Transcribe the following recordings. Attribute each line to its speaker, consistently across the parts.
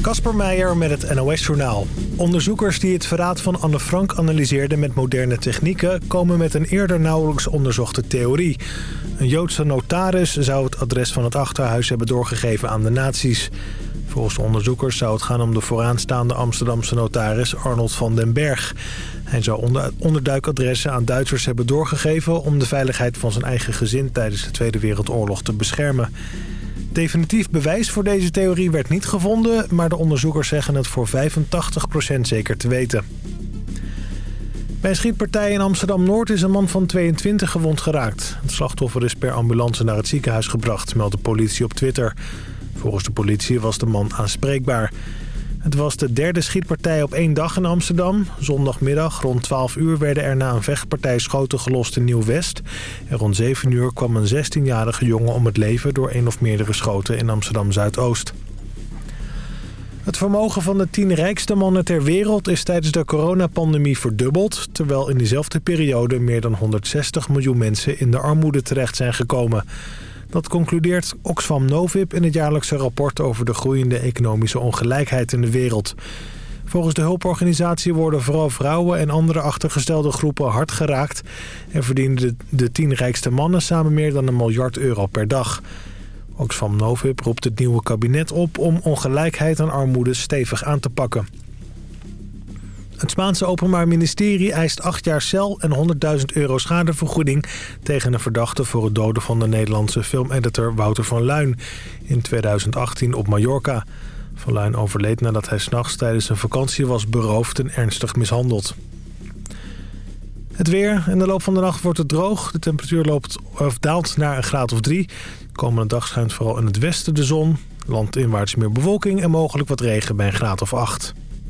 Speaker 1: Kasper Meijer met het NOS-journaal. Onderzoekers die het verraad van Anne Frank analyseerden met moderne technieken... komen met een eerder nauwelijks onderzochte theorie. Een Joodse notaris zou het adres van het achterhuis hebben doorgegeven aan de nazi's. Volgens de onderzoekers zou het gaan om de vooraanstaande Amsterdamse notaris Arnold van den Berg. Hij zou onderduikadressen aan Duitsers hebben doorgegeven... om de veiligheid van zijn eigen gezin tijdens de Tweede Wereldoorlog te beschermen. Definitief bewijs voor deze theorie werd niet gevonden... maar de onderzoekers zeggen het voor 85% zeker te weten. Bij een schietpartij in Amsterdam-Noord is een man van 22 gewond geraakt. Het slachtoffer is per ambulance naar het ziekenhuis gebracht, meldt de politie op Twitter. Volgens de politie was de man aanspreekbaar. Het was de derde schietpartij op één dag in Amsterdam. Zondagmiddag rond 12 uur werden er na een vechtpartij schoten gelost in Nieuw-West. En rond 7 uur kwam een 16-jarige jongen om het leven door een of meerdere schoten in Amsterdam-Zuidoost. Het vermogen van de tien rijkste mannen ter wereld is tijdens de coronapandemie verdubbeld... terwijl in diezelfde periode meer dan 160 miljoen mensen in de armoede terecht zijn gekomen. Dat concludeert Oxfam Novib in het jaarlijkse rapport over de groeiende economische ongelijkheid in de wereld. Volgens de hulporganisatie worden vooral vrouwen en andere achtergestelde groepen hard geraakt... en verdienen de, de tien rijkste mannen samen meer dan een miljard euro per dag. Oxfam Novib roept het nieuwe kabinet op om ongelijkheid en armoede stevig aan te pakken. Het Spaanse Openbaar Ministerie eist acht jaar cel en 100.000 euro schadevergoeding... tegen een verdachte voor het doden van de Nederlandse filmeditor Wouter van Luin... in 2018 op Mallorca. Van Luin overleed nadat hij s'nachts tijdens een vakantie was beroofd en ernstig mishandeld. Het weer. In de loop van de nacht wordt het droog. De temperatuur loopt, of daalt naar een graad of drie. komende dag schijnt vooral in het westen de zon. Landinwaarts meer bewolking en mogelijk wat regen bij een graad of acht.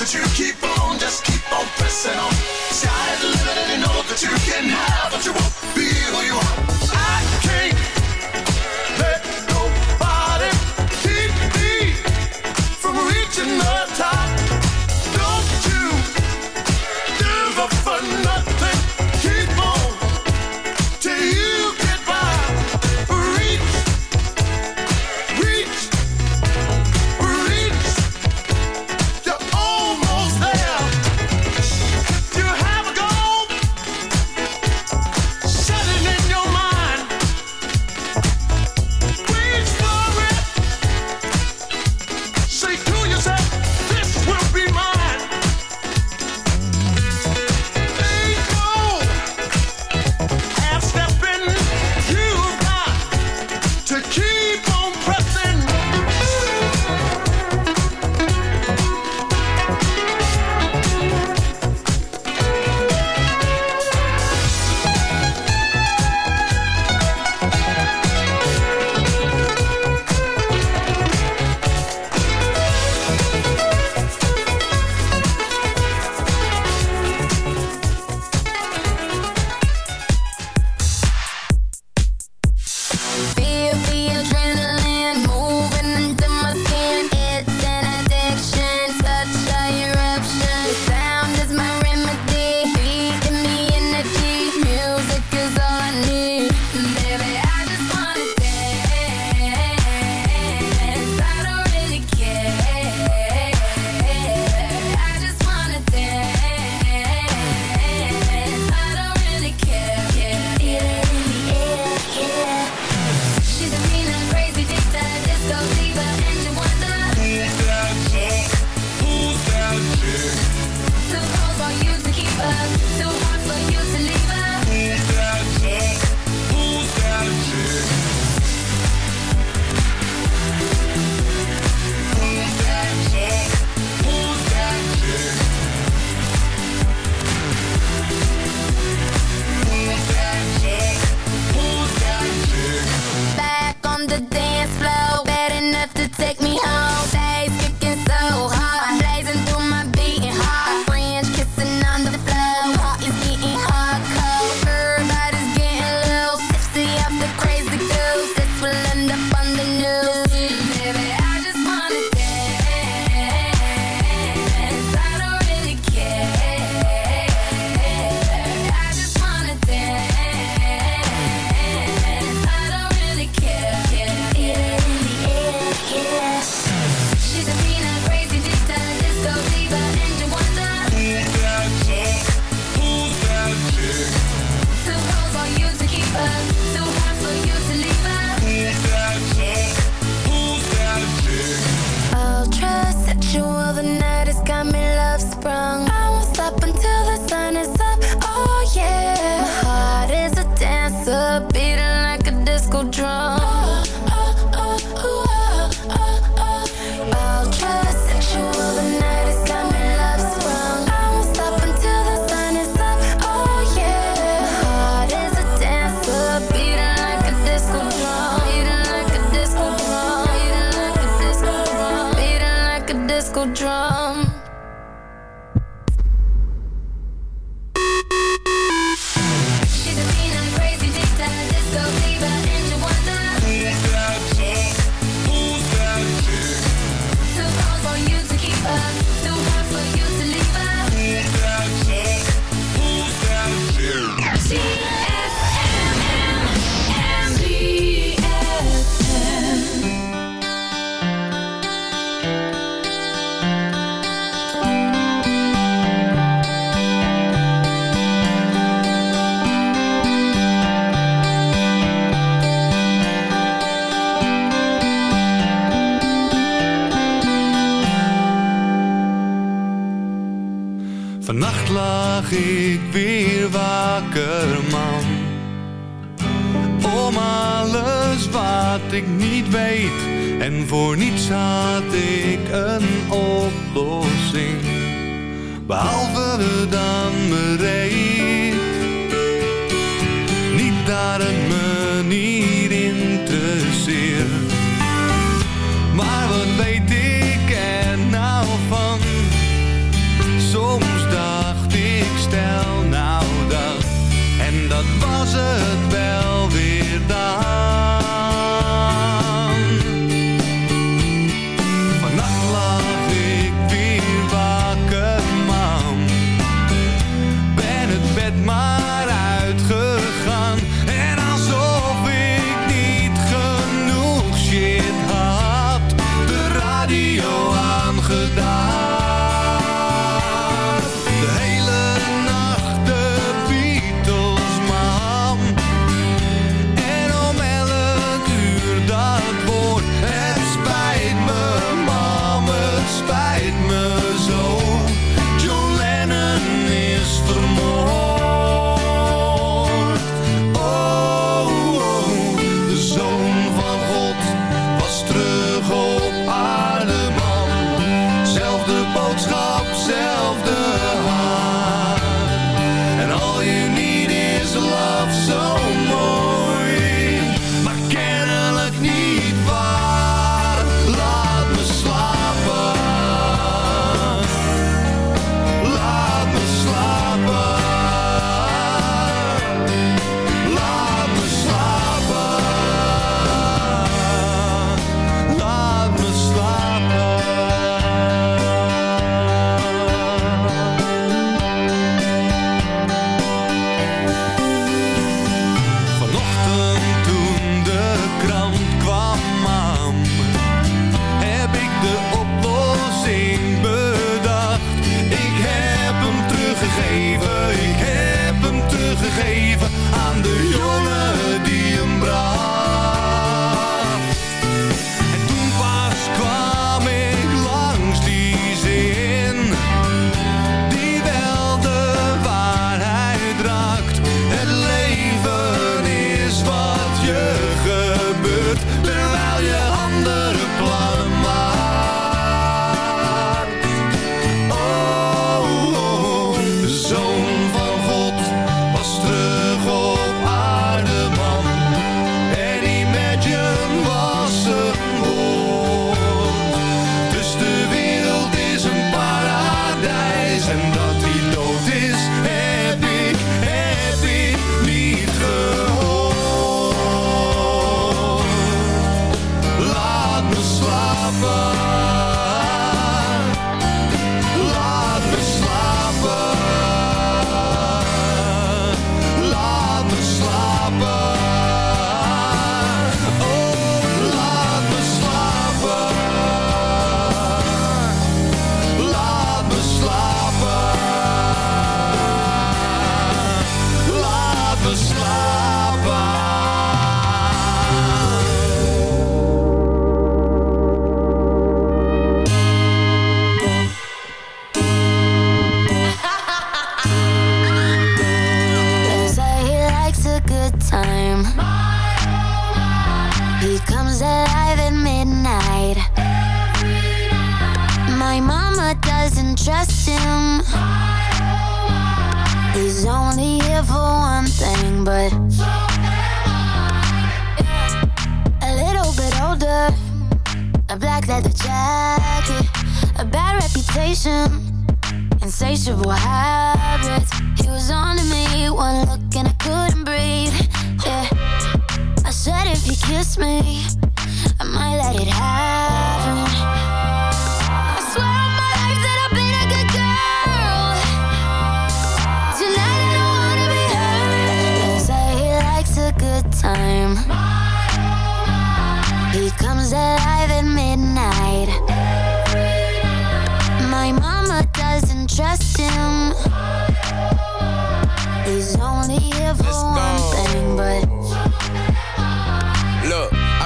Speaker 2: that you
Speaker 3: keep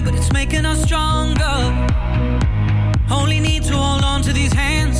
Speaker 4: But it's making us stronger. Only need to hold on to these hands.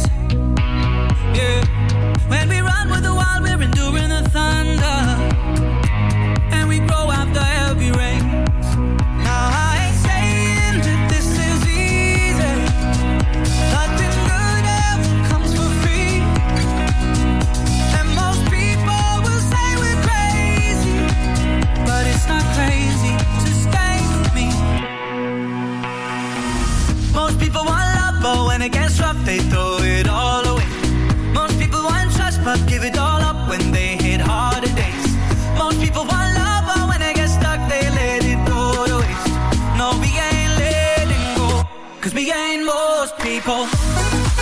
Speaker 4: Most people. Most people.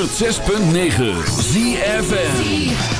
Speaker 5: 106.9 ZFN